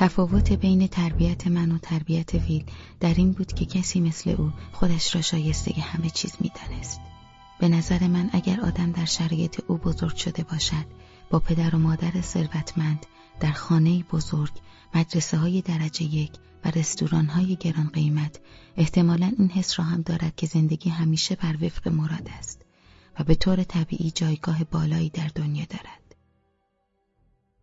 تفاوت بین تربیت من و تربیت ویل در این بود که کسی مثل او خودش را شایسته همه چیز می‌دانست. به نظر من اگر آدم در شرایط او بزرگ شده باشد با پدر و مادر ثروتمند در خانه بزرگ مدرسه های درجه یک و رستوران های گران قیمت احتمالا این حس را هم دارد که زندگی همیشه بر وفق مراد است و به طور طبیعی جایگاه بالایی در دنیا دارد.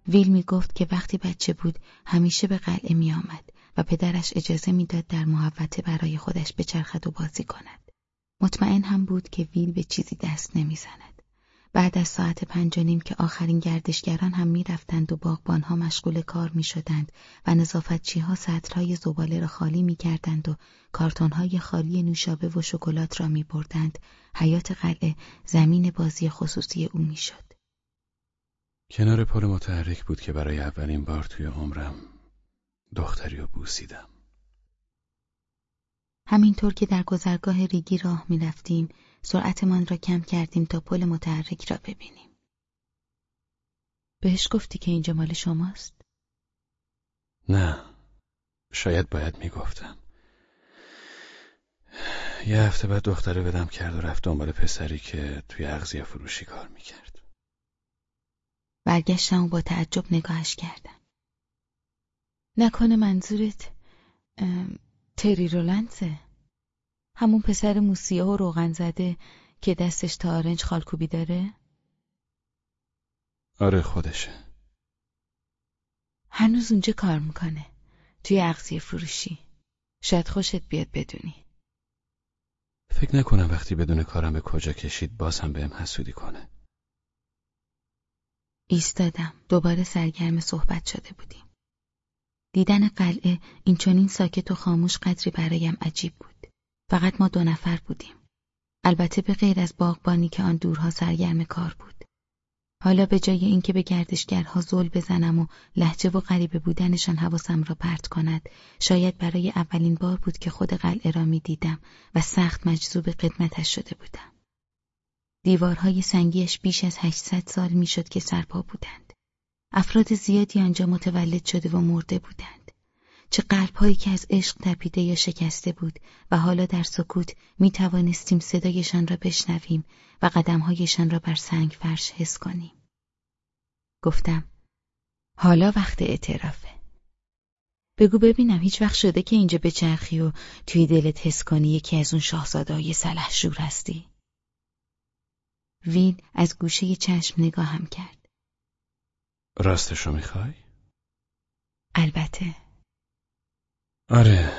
ویل می گفت که وقتی بچه بود همیشه به قلعه می آمد و پدرش اجازه می‌داد در محوطه برای خودش بچرخد و بازی کند. مطمئن هم بود که ویل به چیزی دست نمی‌زند. بعد از ساعت پنج و نیم که آخرین گردشگران هم می‌رفتند و باغبانها مشغول کار می‌شدند و نظافتچی ها سطرهای زباله را خالی می‌کردند و کارتونهای خالی نوشابه و شکلات را میبردند حیات قلعه زمین بازی خصوصی او می‌شد کنار پل متحرک بود که برای اولین بار توی عمرم دختری رو بوسیدم همینطور که در گذرگاه ریگی راه می‌رفتیم سرعتمان را کم کردیم تا پل متحرک را ببینیم. بهش گفتی که اینجا مال شماست؟ نه شاید باید می‌گفتم یه هفته بعد دختره بدم کرد و رفت دنبال پسری که توی اغذیه فروشی کار می‌کرد برگشتم و با تعجب نگاهش کردم. نکنه منظورت تری رولنزه همون پسر موسیه و روغن زده که دستش تا آرنج خالکوبی داره؟ آره خودشه. هنوز اونجا کار می‌کنه توی اغذیه فروشی. شاید خوشت بیاد بدونی. فکر نکنم وقتی بدون کارم به کجا کشید باز هم بهم حسودی کنه. ایستادم دوباره سرگرم صحبت شده بودیم دیدن قلعه این چنین ساکت و خاموش قدری برایم عجیب بود فقط ما دو نفر بودیم. البته به غیر از باغبانی که آن دورها سرگرم کار بود. حالا به جای اینکه به گردشگرها زل بزنم و لحجه و غریبه بودنشان حواسم را پرت کند شاید برای اولین بار بود که خود قلعه را می دیدم و سخت مجذوب قدمتش شده بودم. دیوارهای سنگیش بیش از 800 سال می‌شد که سرپا بودند. افراد زیادی آنجا متولد شده و مرده بودند. چه قلبهایی که از عشق تپیده یا شکسته بود و حالا در سکوت می توانستیم صدایشان را بشنویم و قدمهایشان را بر سنگ فرش حس کنیم. گفتم حالا وقت اعترافه. بگو ببینم هیچ وقت شده که اینجا بچرخی و توی دلت حس کنی یکی از اون شاهزادهای سلحشور هستی؟ ویل از گوشه چشم نگاهم کرد. راستشو می‌خوای؟ البته. آره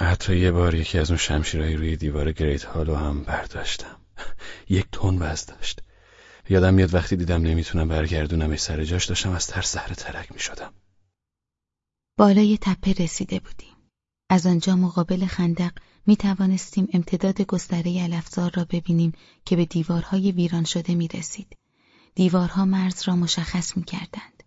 حتی یه بار یکی از اون شمشیرهای روی دیوار گریت هالو هم برداشتم یک تن وزن داشت یادم میاد وقتی دیدم نمی‌تونم برگردونم سر جاش داشتم از ترس زهره ترک می‌شدم بالای تپه رسیده بودیم از آنجا مقابل خندق می توانستیم امتداد گستره الافزار را ببینیم که به دیوارهای ویران شده می رسید. دیوارها مرز را مشخص می کردند.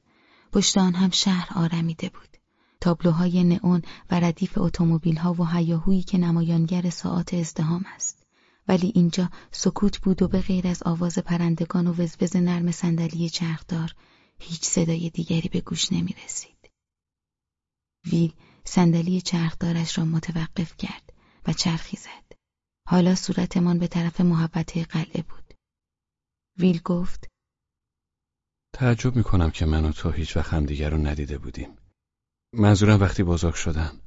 پشت آن هم شهر آرمیده بود. تابلوهای نئون و ردیف اتومبیل‌ها و هیاهویی که نمایانگر ساعات ازدهام است ولی اینجا سکوت بود و به غیر از آواز پرندگان و وزوز نرم صندلی چرخدار هیچ صدای دیگری به گوش نمی رسید. ویل صندلی چرخدارش را متوقف کرد و چرخی زد. حالا صورتمان به طرف محبته قلعه بود. ویل گفت تعجب می کنم که من و تو هیچ وقت هم دیگر رو ندیده بودیم. منظورم وقتی بزرگ شدم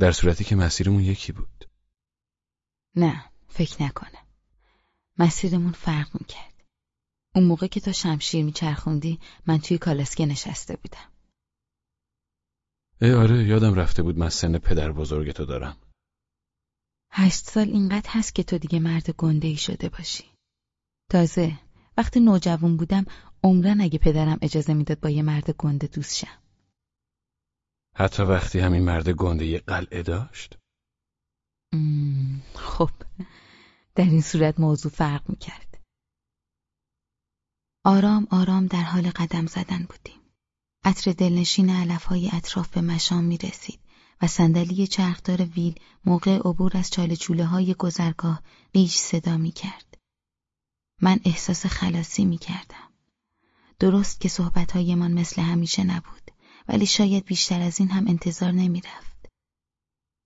در صورتی که مسیرمون یکی بود نه فکر نکنم مسیرمون فرق می‌کرد اون موقع که تو شمشیر میچرخوندی من توی کالسکه نشسته بودم ای آره یادم رفته بود من سن پدر بزرگ تو دارم هشت سال اینقدر هست که تو دیگه مرد گنده ای شده باشی. تازه وقتی نوجوان بودم عمرن اگه پدرم اجازه می‌داد با یه مرد گنده دوست شم. حتی وقتی همین مرد گنده یه قلعه داشت؟ خب در این صورت موضوع فرق می‌کرد. آرام آرام در حال قدم زدن بودیم. عطر دلنشین علفهای اطراف به مشام می رسید و صندلی چرخدار ویل موقع عبور از چاله چوله های گذرگاه قیش صدا می کرد. من احساس خلاصی می کردم. درست که صحبتهایمان مثل همیشه نبود. ولی شاید بیشتر از این هم انتظار نمی‌رفت.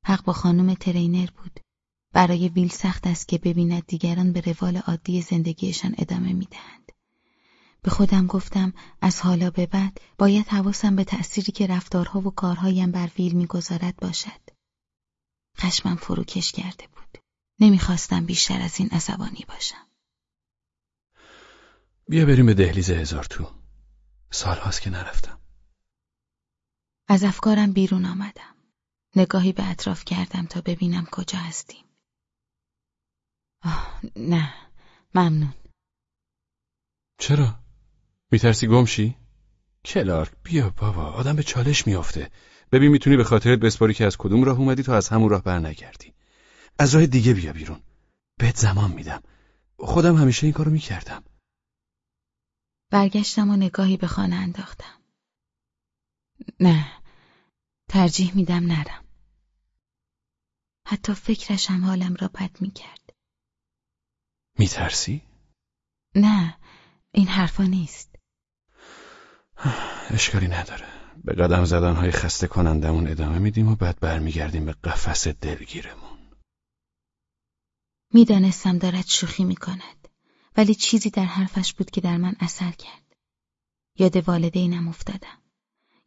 حق با خانم ترینر بود. برای ویل سخت است که ببیند دیگران به روال عادی زندگیشان ادامه می‌دهند. به خودم گفتم از حالا به بعد باید حواسم به تأثیری که رفتارها و کارهایم بر ویل می‌گذارد باشد. خشمم فروکش کرده بود. نمی‌خواستم بیشتر از این عصبانی باشم. بیا بریم به دهلیز هزار تو. سال هاست که نرفتم. از افکارم بیرون آمدم. نگاهی به اطراف کردم تا ببینم کجا هستیم. آه نه ممنون. چرا؟ میترسی گمشی؟ کلارک بیا بابا آدم به چالش میافته. ببین می‌تونی به خاطرت بسپاری که از کدوم راه اومدی تا از همون راه برنگردی. از راه دیگه بیا بیرون. بهت زمان میدم. خودم همیشه این کارو می‌کردم. برگشتم و نگاهی به خانه انداختم. نه ترجیح میدم نرم. حتی فکرشم حالم را بد می‌کرد. میترسی؟ نه این حرفا نیست. اشکالی نداره. به قدم زدنهای خسته کنندمون ادامه میدیم و بعد برمیگردیم به قفس دلگیرمون. می‌دانستم دارد شوخی می‌کند ولی چیزی در حرفش بود که در من اثر کرد. یاد والدینم افتادم.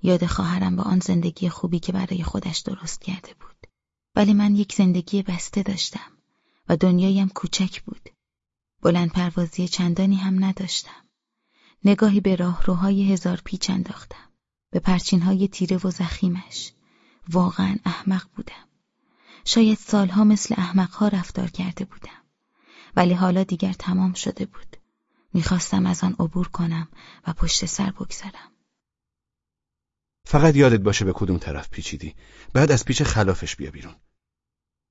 یاد خواهرم با آن زندگی خوبی که برای خودش درست کرده بود. ولی من یک زندگی بسته داشتم و دنیایم کوچک بود. بلند پروازی چندانی هم نداشتم. نگاهی به راهروهای هزار پیچ انداختم. به پرچینهای تیره و زخیمش. واقعا احمق بودم. شاید سالها مثل احمقها رفتار کرده بودم. ولی حالا دیگر تمام شده بود. می‌خواستم از آن عبور کنم و پشت سر بگذارم. فقط یادت باشه به کدوم طرف پیچیدی. بعد از پیچ خلافش بیا بیرون.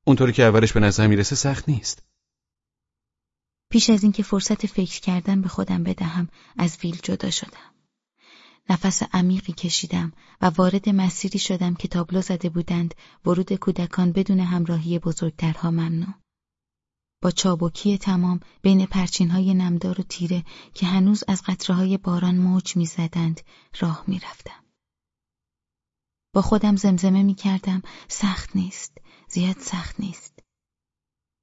اونطوری که اولش به نظر می‌رسه سخت نیست. پیش از اینکه فرصت فکر کردن به خودم بدهم از ویل جدا شدم نفس عمیقی کشیدم و وارد مسیری شدم که تابلو زده بودند ورود کودکان بدون همراهی بزرگترها ممنوع. با چابکی تمام بین پرچینهای نمدار و تیره که هنوز از قطرههای باران موج می‌زدند راه می‌رفتم. با خودم زمزمه می کردم سخت نیست، زیاد سخت نیست.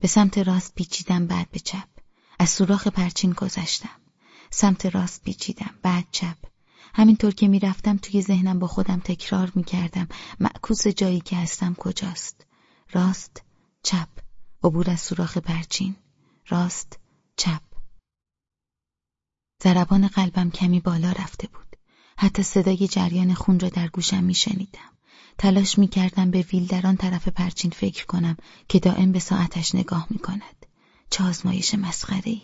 به سمت راست پیچیدم بعد به چپ. از سوراخ پرچین گذشتم. سمت راست پیچیدم بعد چپ. همینطور که می‌رفتم توی ذهنم با خودم تکرار می‌کردم معکوس جایی که هستم کجاست. راست چپ. عبور از سوراخ پرچین. راست چپ. ضربان قلبم کمی بالا رفته بود. حتی صدای جریان خون را در گوشم میشنیدم. تلاش می‌کردم به ویل در آن طرف پرچین فکر کنم که دائم به ساعتش نگاه می‌کند. چه آزمایش مسخره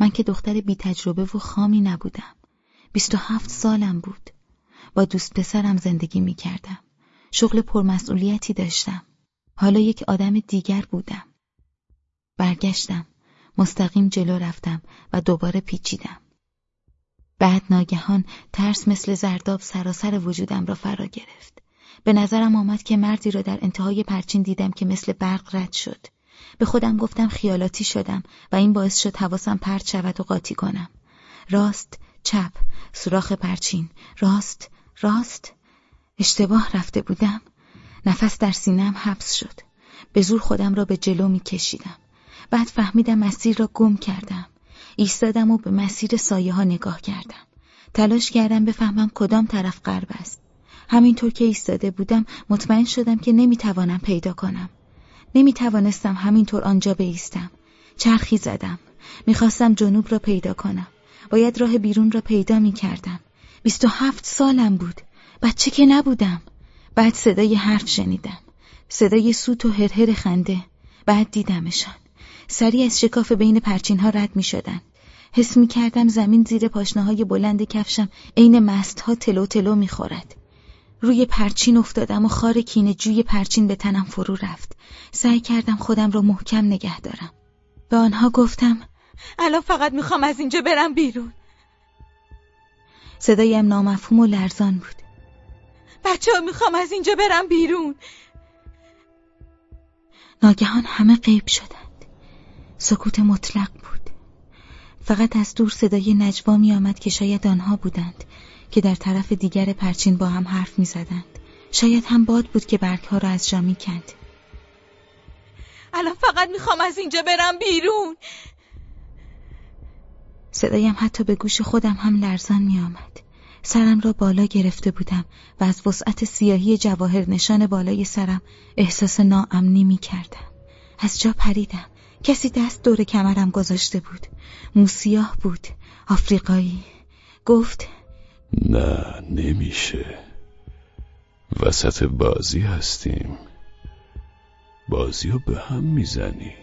من که دختر بی تجربه و خامی نبودم بیست و هفت سالم بود. با دوست پسرم زندگی می کردم. شغل پرمسئولیتی داشتم. حالا یک آدم دیگر بودم. برگشتم. مستقیم جلو رفتم و دوباره پیچیدم. بعد ناگهان ترس مثل زرداب سراسر وجودم را فرا گرفت. به نظرم آمد که مردی را در انتهای پرچین دیدم که مثل برق رد شد. به خودم گفتم خیالاتی شدم و این باعث شد حواسم پرت شود و قاطی کنم. راست چپ سوراخ پرچین. راست راست. اشتباه رفته بودم. نفس در سینم حبس شد. به زور خودم را به جلو می کشیدم بعد فهمیدم مسیر را گم کردم. ایستادم و به مسیر سایه ها نگاه کردم. تلاش کردم بفهمم کدام طرف غرب است. همینطور که ایستاده بودم مطمئن شدم که نمی‌توانم پیدا کنم. نمی‌توانستم همینطور آنجا بیستم. چرخی زدم. می‌خواستم جنوب را پیدا کنم. باید راه بیرون را پیدا می کردم بیست و هفت سالم بود. بچه که نبودم. بعد صدای حرف شنیدم. صدای سوت و هرهر خنده. بعد دیدمشان. سری از شکاف بین پرچین ها رد می شدن. حس می کردم زمین زیر پاشنه های بلند کفشم عین مست ها تلو تلو می خورد. روی پرچین افتادم و خار کینه جوی پرچین به تنم فرو رفت. سعی کردم خودم را محکم نگه دارم. به آنها گفتم الان فقط می‌خوام از اینجا برم بیرون. صدایم نامفهوم و لرزان بود. بچه ها می‌خوام از اینجا برم بیرون. ناگهان همه غیب شدند. سکوت مطلق بود. فقط از دور صدای نجوا می آمد که شاید آنها بودند. که در طرف دیگر پرچین با هم حرف می زدند. شاید هم باد بود که برگ ها را از جا می کند. الان فقط می‌خوام از اینجا برم بیرون صدایم حتی به گوش خودم هم لرزان می آمد. سرم را بالا گرفته بودم و از وسعت سیاهی جواهر نشان بالای سرم احساس ناامنی می کردم. از جا پریدم. کسی دست دور کمرم گذاشته بود. موسیاه بود. آفریقایی. گفت نه نمیشه. وسط بازی هستیم. بازی رو به هم می‌زنی.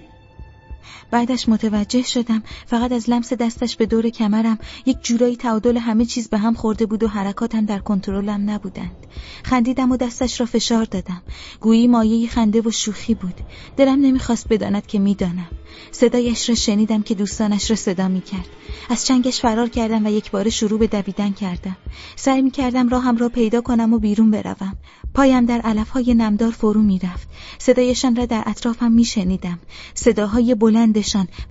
بعدش متوجه شدم. فقط از لمس دستش به دور کمرم یک جورایی تعادل همه چیز به هم خورده بود و حرکاتم در کنترلم نبودند. خندیدم و دستش را فشار دادم. گویی مایه خنده و شوخی بود. دلم نمی‌خواست بداند که می‌دانم. صدایش را شنیدم که دوستانش را صدا می‌کرد. از چنگش فرار کردم و یک بار شروع به دویدن کردم. سعی می‌کردم راهم را پیدا کنم و بیرون بروم. پایم در علفهای نمدار فرو می‌رفت. صدایشان را در اطرافم میشنیدم. صداهای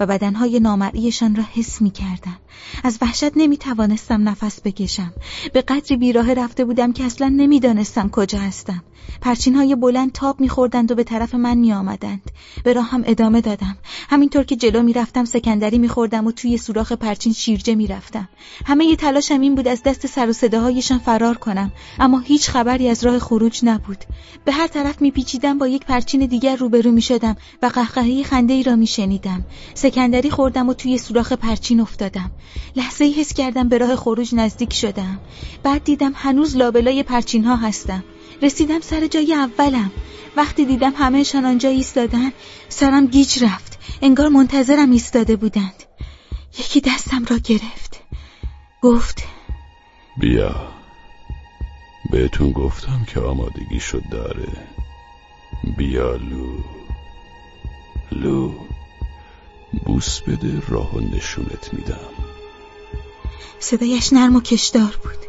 و بدنهای نامرئیشان را حس می‌کردم. از وحشت نمی‌توانستم نفس بکشم. به قدری بیراه رفته بودم که اصلا نمی‌دانستم کجا هستم. پرچین های بلند تاب میخوردند و به طرف من میآمدند. به راهم ادامه دادم. همینطور که جلو می‌رفتم سکندری میخوردم و توی سوراخ پرچین شیرجه می‌رفتم. همه ی تلاشم این بود از دست سر و صداهایشان فرار کنم. اما هیچ خبری از راه خروج نبود. به هر طرف میپیچیدم با یک پرچین دیگر روبرو می‌شدم و قهقهه خنده ای را میشنیدم. سکندری خوردم و توی سوراخ پرچین افتادم. لحظه ای حس کردم به راه خروج نزدیک شدم. بعد دیدم هنوز لابلای پرچین ها هستم. رسیدم سر جای اولم. وقتی دیدم همهشان آنجا ایستادن سرم گیج رفت. انگار منتظرم ایستاده بودند. یکی دستم را گرفت. گفت بیا. بهتون گفتم که آمادگی شد داره. بیا لو. لو بوس بده راه و نشونت میدم. صدایش نرم و کشدار بود.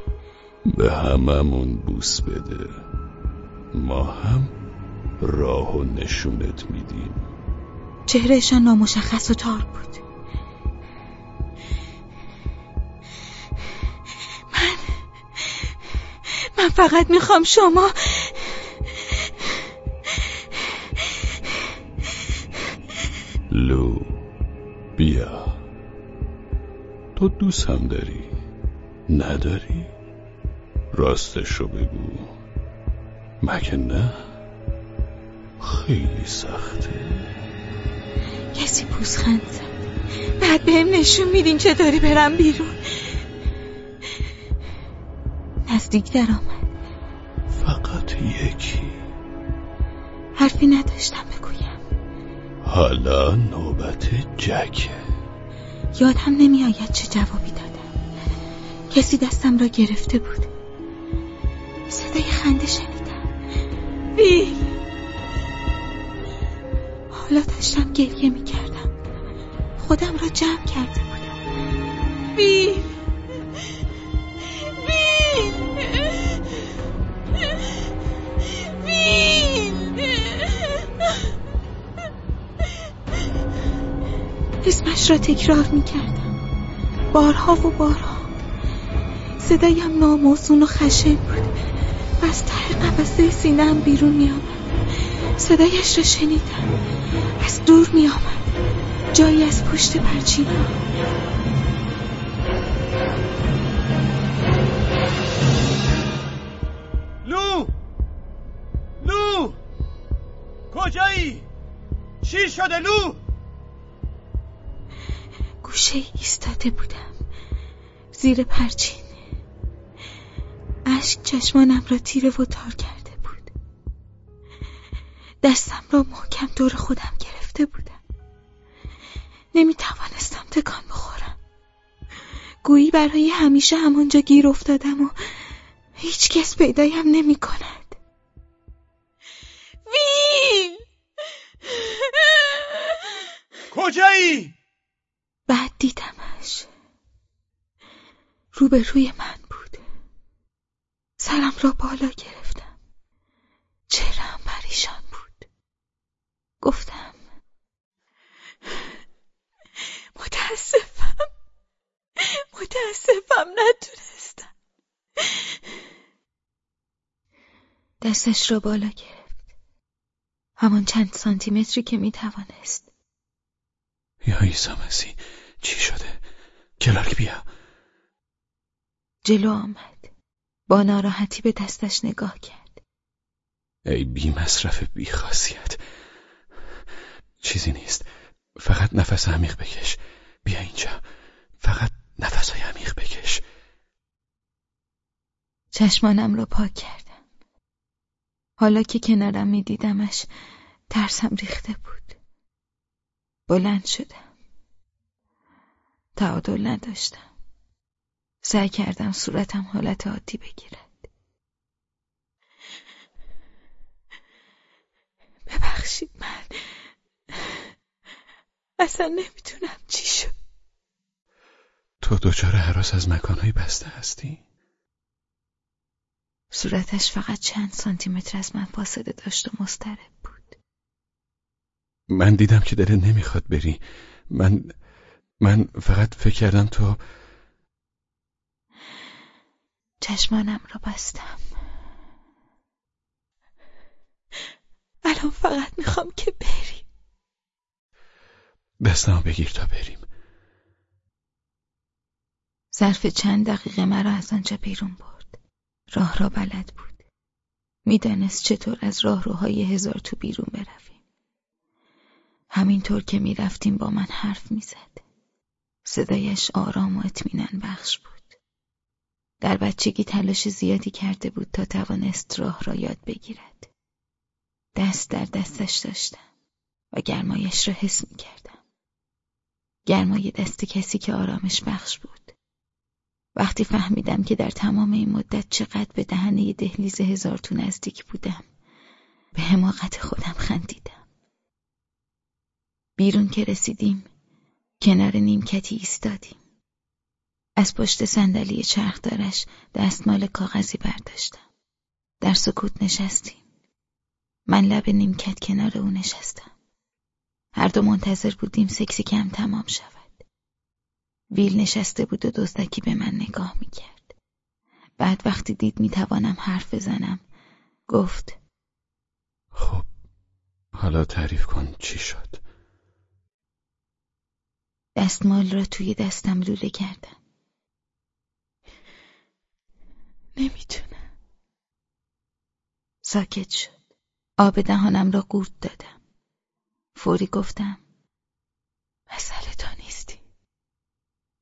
به هممون بوس بده. ما هم راه و نشونت میدیم. چهرهشان نامشخص و تار بود. من من فقط می‌خوام شما لو بیا. تو دوست هم داری؟ نداری؟ راستشو بگو. مگه نه؟ خیلی سخته. کسی پوزخند. زد بعد بهم نشون میدین چطوری برم بیرون. نزدیک در آمد. فقط یکی. حرفی نداشتم بگویم. حالا نوبت جکه. یادم نمیآید چه جوابی دادم. کسی دستم را گرفته بود. صدای خنده شنیدم. ویل حالا داشتم گریه می‌کردم. خودم را جمع کرده بودم. ویل ویل ویل اسمش را تکرار می‌کردم. بارها و بارها. صدایم ناموزون و خشن بود. از ته قفسه سینم بیرون میآمد. صدایش را شنیدم. از دور میآمد. جایی از پشت پرچین لو! لو! کجایی؟ چی شده لو؟ گوشه ایستاده بودم. زیر پرچین. اشک چشمانم را تیره و تار کرده بود. دستم را محکم دور خودم گرفته بودم. نمی توانستم تکان بخورم. گویی برای همیشه همانجا گیر افتادم و هیچ کس پیدایم نمی کند ویل کجایی؟ بعد دیدمش. روبروی من. سرم را بالا گرفتم. چهرم پریشان بود. گفتم متاسفم. متاسفم نتونستم. دستش را بالا گرفت. همان چند سانتی متری که می‌توانست. یا عیسی چی شده؟ کلارک بیا. جلو آمد. با ناراحتی به دستش نگاه کرد. ای بی مصرف بی خاصیت. چیزی نیست. فقط نفس عمیق بکش. بیا اینجا. فقط های عمیق بکش. چشمانم را پاک کردم. حالا که کنارم می دیدمش ترسم ریخته بود. بلند شدم. تعادل نداشتم. سعی کردم صورتم حالت عادی بگیرد. ببخشید من. اصلا نمی‌تونم چی شد. تو دچار حراس از مکانهای بسته هستی؟ صورتش فقط چند سانتیمتر از من فاصله داشت و مسترب بود. من دیدم که دلت نمی‌خواد بری. من من فقط فکر کردم تو چشمانم را بستم. الان فقط می‌خوام که بریم. دستمو بگیر تا بریم. ظرف چند دقیقه مرا از آنجا بیرون برد. راه را بلد بود. می‌دانست چطور از راهروهای هزار تو بیرون برویم. همینطور که می‌رفتیم با من حرف می‌زد. صدایش آرام و اطمینان بخش بود. در بچگی تلاش زیادی کرده بود تا توانست راه را یاد بگیرد دست در دستش داشتم و گرمایش را حس می کردم. گرمای دست کسی که آرامش بخش بود. وقتی فهمیدم که در تمام این مدت چقدر به دهنه دهلیز هزار تو نزدیک بودم به حماقت خودم خندیدم. بیرون که رسیدیم کنار نیمکتی ایستادیم. از پشت صندلی چرخدارش دستمال کاغذی برداشتم. در سکوت نشستیم. من لب نیمکت کنار او نشستم. هر دو منتظر بودیم سکسی کم تمام شود. ویل نشسته بود و دزدکی به من نگاه می‌کرد. بعد وقتی دید می‌توانم حرف بزنم گفت خب حالا تعریف کن چی شد دستمال را توی دستم لوله کردم نمی‌تونم ساکت شد. آب دهانم را قورت دادم. فوری گفتم مسئله تا نیستی.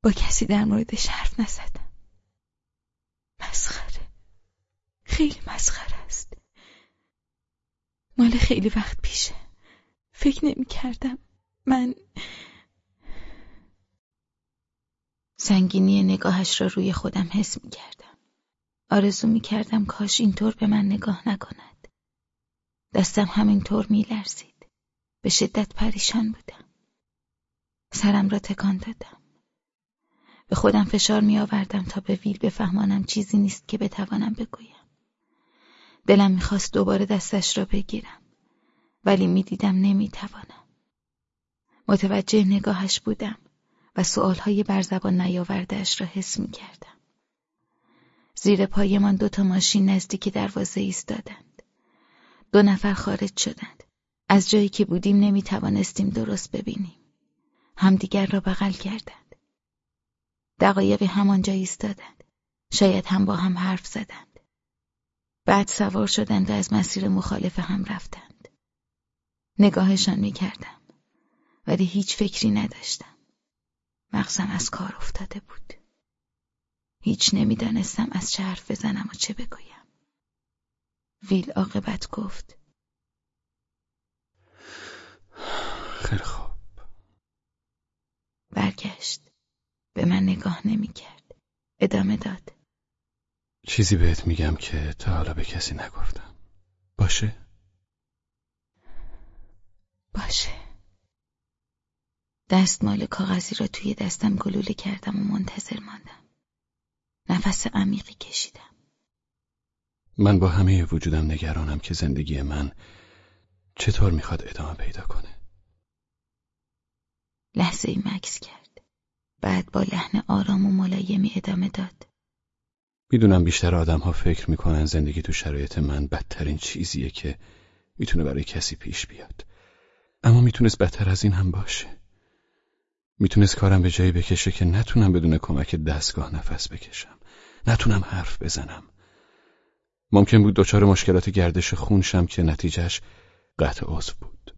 با کسی در موردش حرف نزدم. مسخره. خیلی مسخره است. مال خیلی وقت پیشه. فکر نمی کردم من سنگینی نگاهش را روی خودم حس می کردم آرزو می کردم کاش اینطور به من نگاه نکند دستم همینطور میلرزید. به شدت پریشان بودم. سرم را تکان دادم. به خودم فشار می آوردم تا به ویل بفهمانم چیزی نیست که بتوانم بگویم. دلم می‌خواست دوباره دستش را بگیرم. ولی می‌دیدم نمی‌توانم. متوجه نگاهش بودم و سؤالهای بر زبان را حس می کردم. زیر پایمان دو تا ماشین نزدیک دروازه ایستادند. دو نفر خارج شدند. از جایی که بودیم نمی توانستیم درست ببینیم. همدیگر را بغل کردند. دقایقی همانجا ایستادند. شاید هم با هم حرف زدند. بعد سوار شدند و از مسیر مخالف هم رفتند. نگاهشان می کردم. ولی هیچ فکری نداشتم. مغزم از کار افتاده بود. هیچ نمی‌دانستم از چه حرف بزنم و چه بگویم. ویل عاقبت گفت. خیلی خوب. برگشت. به من نگاه نمی‌کرد. ادامه داد. چیزی بهت میگم که تا حالا به کسی نگفتم. باشه؟ باشه. دستمال کاغذی را توی دستم گلوله کردم و منتظر ماندم. نفس عمیقی کشیدم. من با همه وجودم نگرانم که زندگی من چطور می‌خواد ادامه پیدا کنه. لحظه ای مکس کرد. بعد با لحن آرام و ملایمی ادامه داد. می‌دونم بیشتر آدم ها فکر می‌کنن زندگی تو شرایط من بدترین چیزیه که می‌تونه برای کسی پیش بیاد. اما می‌تونست بدتر از این هم باشه. می‌تونست کارم به جایی بکشه که نتونم بدون کمک دستگاه نفس بکشم. نتونم حرف بزنم. ممکن بود دچار مشکلات گردش خون شم که نتیجهش قطع عضو بود.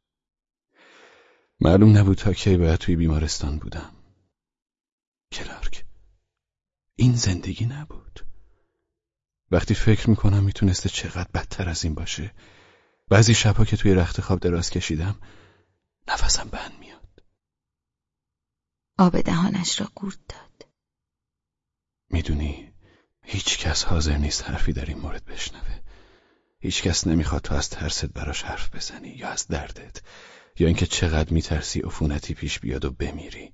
معلوم نبود تا کی باید توی بیمارستان بودم. کلارک این زندگی نبود. وقتی فکر می‌کنم می‌تونسته چقدر بدتر از این باشه. بعضی شبها که توی رخت خواب دراز کشیدم نفسم بند میاد آب دهانش را قورت داد. می‌دونی هیچ کس حاضر نیست حرفی در این مورد بشنوه. هیچ کس نمی‌خواد تو از ترست براش حرف بزنی یا از دردت یا اینکه چقدر میترسی عفونتی پیش بیاد و بمیری.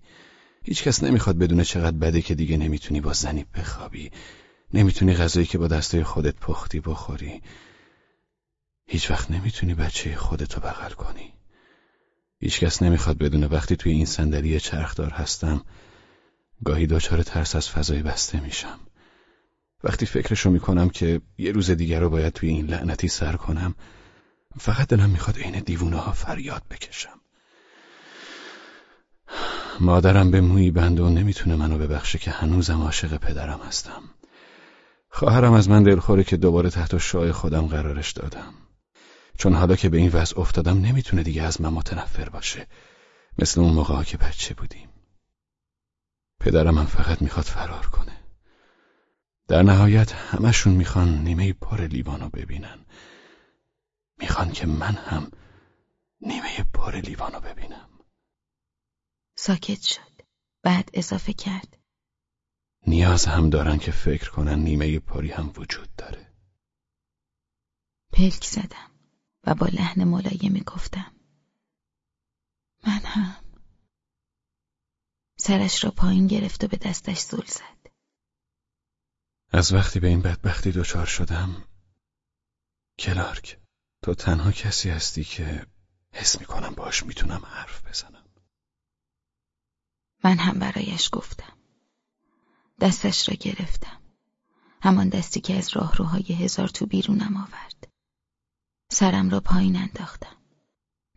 هیچ کس نمی‌خواد بدونه چقدر بده که دیگه نمی‌تونی با زنی بخوابی نمی‌تونی غذایی که با دستای خودت پختی بخوری. هیچ وقت نمی‌تونی بچه خودتو بغل کنی. هیچکس نمی‌خواد بدونه وقتی توی این صندلی چرخدار هستم گاهی دچار ترس از فضای بسته میشم. وقتی فکرشو می‌کنم که یه روز دیگر رو باید توی این لعنتی سر کنم فقط دلم می‌خواد عین دیوونه ها فریاد بکشم. مادرم به مویی بند و نمی‌تونه منو ببخشه که هنوزم عاشق پدرم هستم. خواهرم از من دلخوره که دوباره تحت شای خودم قرارش دادم. چون حالا که به این وضع افتادم نمی‌تونه دیگه از من متنفر باشه. مثل اون موقع که بچه بودیم. پدرم هم فقط می‌خواد فرار کنه. در نهایت همشون می‌خوان نیمه پر لیوانو ببینن. می‌خوان که من هم نیمه پر لیوانو ببینم. ساکت شد. بعد اضافه کرد. نیاز هم دارن که فکر کنن نیمه پاری هم وجود داره. پلک زدم و با لحن ملایمی گفتم. من هم. سرش را پایین گرفت و به دستش زل زد. از وقتی به این بدبختی دچار شدم کلارک تو تنها کسی هستی که حس می‌کنم باش می‌تونم حرف بزنم. من هم برایش گفتم. دستش را گرفتم. همان دستی که از راهروهای هزار تو بیرونم آورد. سرم را پایین انداختم.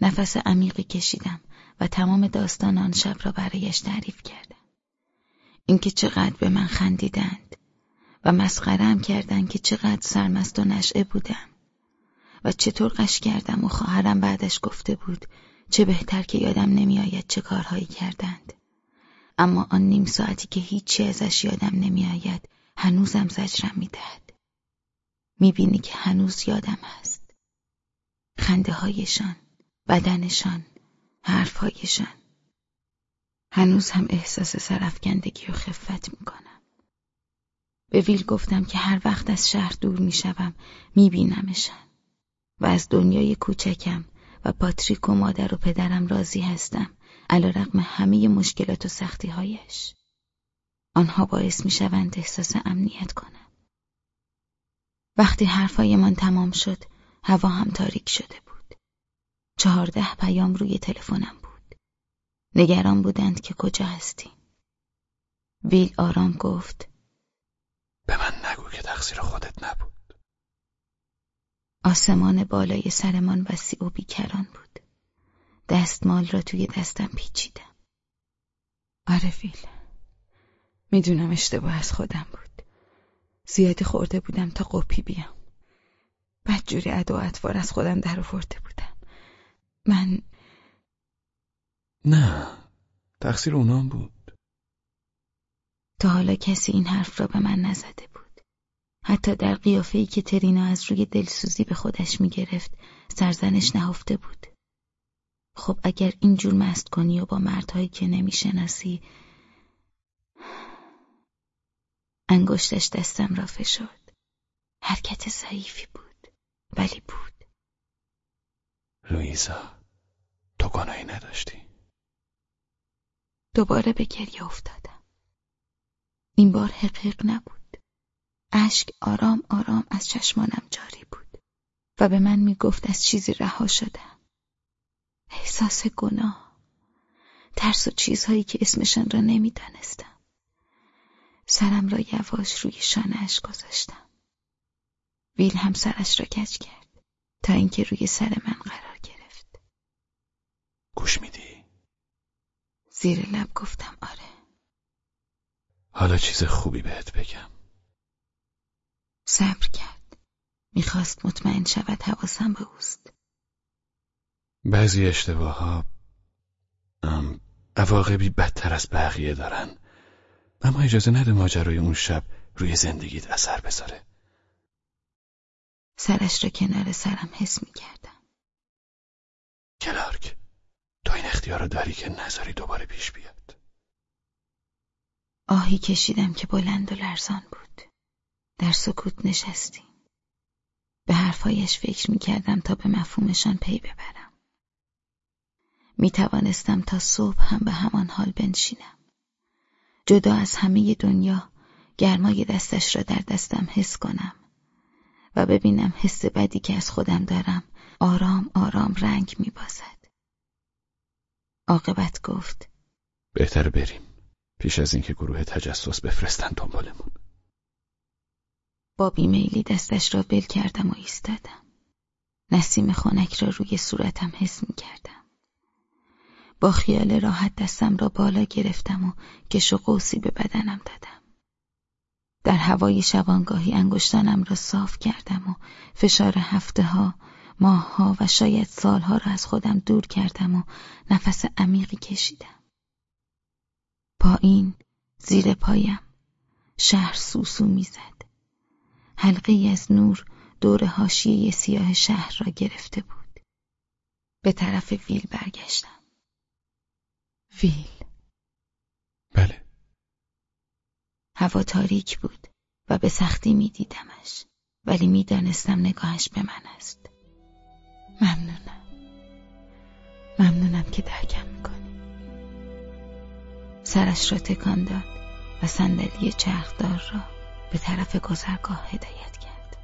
نفس عمیقی کشیدم و تمام داستان آن شب را برایش تعریف کردم. اینکه چقدر به من خندیدند. و مسخرم کردند که چقدر سرمست و نشعه بودم. و چطور قش کردم و خواهرم بعدش گفته بود چه بهتر که یادم نمیآید چه کارهایی کردند. اما آن نیم ساعتی که هیچی ازش یادم نمیآید هنوزم زجرم می‌دهد. می‌بینی که هنوز یادم هست. خنده هایشان بدنشان حرفهایشان. هنوز هم احساس سرفکندگی و خفت می‌کنم. به ویل گفتم که هر وقت از شهر دور می‌شوم میبینمشان و از دنیای کوچکم و پاتریک و مادر و پدرم راضی هستم علا رقم همه مشکلات و سختی هایش. آنها باعث می شوند احساس امنیت کنم. وقتی حرفایمان تمام شد، هوا هم تاریک شده بود. چهارده پیام روی تلفنم بود. نگران بودند که کجا هستی. ویل آرام گفت به من نگو که تقصیر خودت نبود. آسمان بالای سرمان وسیع و بیکران بود. دستمال را توی دستم پیچیدم. آره فیل می‌دونم اشتباه از خودم بود. زیادی خورده بودم تا قپی بیام. بدجوری عدو اطوار از خودم در آورده بودم. من نه تقصیر اونام بود. تا حالا کسی این حرف را به من نزده بود. حتی در قیافه‌ای که ترینا از روی دلسوزی به خودش می‌گرفت سرزنش نهفته بود. خب اگر اینجور مست کنی و با مردهایی که نمی‌شناسی انگشتش دستم را فشرد. حرکت ضعیفی بود ولی بود. لویزا تو گناهی نداشتی. دوباره به گریه افتادم. این بار حقیق نبود اشک آرام آرام از چشمانم جاری بود و به من می‌گفت از چیزی رها شدم احساس گناه ترس و چیزهایی که اسمشان را نمی‌دانستم سرم را یواش روی شانهاش گذاشتم. ویل هم سرش را کج کرد تا اینکه روی سر من قرار گرفت. گوش میدی؟ زیر لب گفتم آره. حالا چیز خوبی بهت بگم. صبر کرد. می‌خواست مطمئن شود حواسم به اوست. بعضی اشتباه ها عواقبی بدتر از بقیه دارن اما اجازه نده ماجرای اون شب روی زندگیت اثر بذاره سرش را کنار سرم حس می کردم کلارک تو این اختیار رو داری که نظری دوباره پیش بیاد آهی کشیدم که بلند و لرزان بود. در سکوت نشستیم. به حرفایش فکر می کردم تا به مفهومشان پی ببرم. می توانستم تا صبح هم به همان حال بنشینم. جدا از همه دنیا گرمای دستش را در دستم حس کنم و ببینم حس بدی که از خودم دارم. آرام آرام رنگ می بازد. عاقبت گفت بهتر بریم. پیش از اینکه گروه تجسس بفرستن دنبالمون با بیمیلی دستش را بل کردم و ایستادم نسیم خانک را روی صورتم حس می کردم با خیال راحت دستم را بالا گرفتم و کش و قوسی به بدنم دادم. در هوای شبانگاهی انگشتانم را صاف کردم و فشار هفته ها، ماه ها و شاید سالها را از خودم دور کردم و نفس عمیقی کشیدم. پایین، زیر پایم، شهر سوسو می‌زد. حلقه از نور دور حاشیه سیاه شهر را گرفته بود. به طرف ویل برگشتم. ویل بله هوا تاریک بود و به سختی می دیدمش ولی می‌دانستم نگاهش به من است ممنونم ممنونم که درکم می‌کنی سرش را تکان داد و صندلی چرخدار را به طرف گذرگاه هدایت کرد.